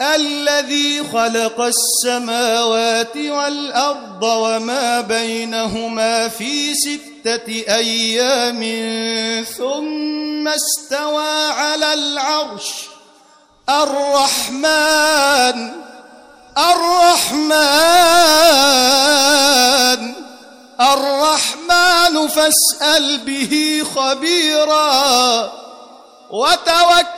الذي خلق السماوات والأرض وما بينهما في ستة أيام ثم استوى على العرش. الرحمن الرحمن الرحمن فاسأل به خبيرا. وتوكل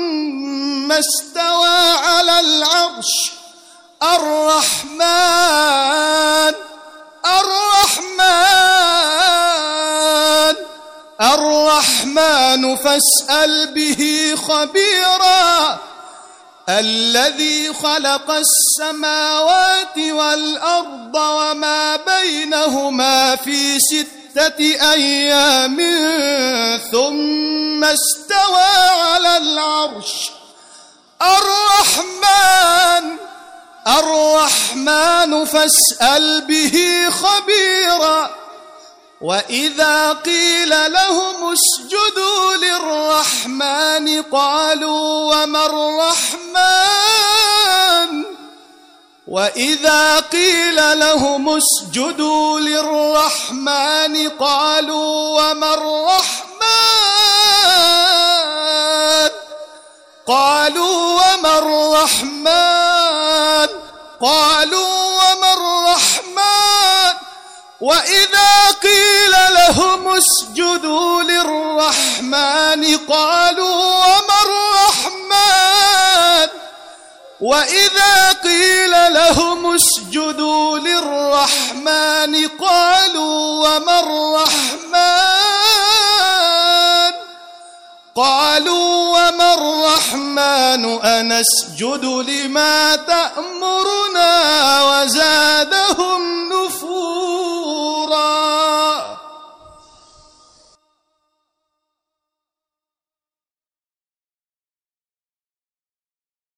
استوى على العرش الرحمن الرحمن الرحمن فاسأل به خبيراً الذي خلق السماوات والأرض وما بينهما في ستة أيام ثم استوى على العرش. الرحمن الرحمن فاسأل به خبيراً. وإذا قيل لهم اسجدوا للرحمن قالوا وما الرحمن؟ وإذا قيل لهم اسجدوا للرحمن قالوا وما الرحمن؟ قالوا وما الرحمن؟ قالوا وما الرحمن؟ وإذا قيل لهم اسجدوا للرحمن قالوا وما الرحمن؟ وإذا قيل لهم اسجدوا للرحمن قالوا وما الرحمن؟ قالوا وما الرحمن أنسجد لما تأمرنا نفورا